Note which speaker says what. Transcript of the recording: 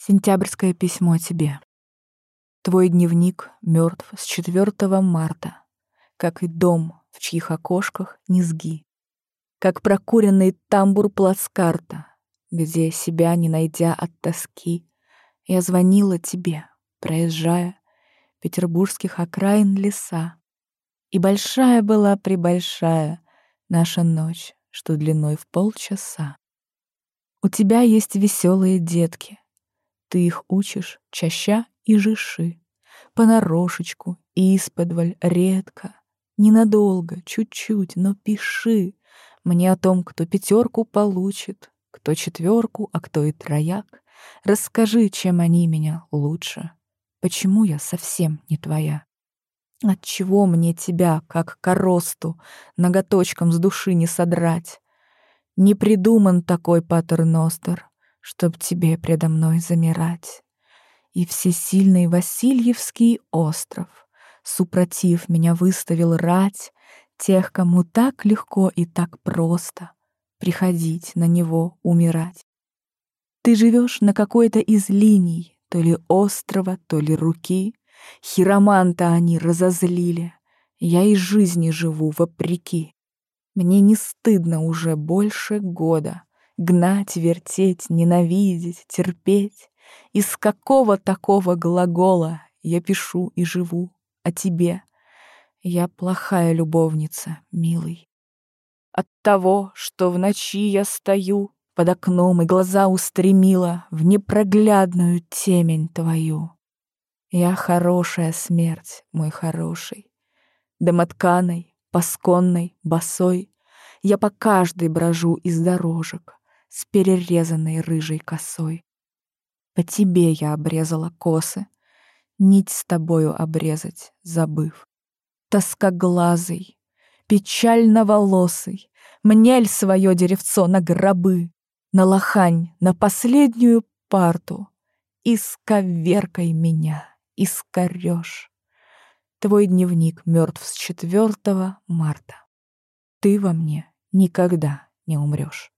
Speaker 1: Сентябрьское письмо тебе. Твой дневник мертв с 4 марта, как и дом, в чьих окошках низги, как прокуренный тамбур плацкарта, где, себя не найдя от тоски, я звонила тебе, проезжая петербургских окраин леса. И большая была прибольшая наша ночь, что длиной в полчаса. У тебя есть веселые детки, ты их учишь чаща и жиши, Понарошечку, исподволь, редко, Ненадолго, чуть-чуть, но пиши Мне о том, кто пятерку получит, Кто четверку, а кто и трояк. Расскажи, чем они меня лучше, Почему я совсем не твоя. Отчего мне тебя, как коросту, Ноготочком с души не содрать? Не придуман такой патерностер, чтоб тебе предо мной замирать. И всесильный Васильевский остров, супротив меня выставил рать тех, кому так легко и так просто приходить на него умирать. Ты живешь на какой-то из линий, то ли острова, то ли руки. Хироманта они разозлили. Я и жизни живу вопреки. Мне не стыдно уже больше года Гнать, вертеть, ненавидеть, терпеть. Из какого такого глагола я пишу и живу о тебе? Я плохая любовница, милый. От того, что в ночи я стою под окном и глаза устремила в непроглядную темень твою. Я хорошая смерть, мой хороший, домотканой, пасконной, босой, я по каждой брожу из дорожек, с перерезанной рыжей косой. По тебе я обрезала косы, нить с тобою обрезать, забыв. Тоскоглазый, печально волосый, мнель свое деревцо на гробы, на лохань, на последнюю парту. Исковеркай меня, искорёшь. Твой дневник мертв с 4 марта. Ты во мне никогда не умрешь.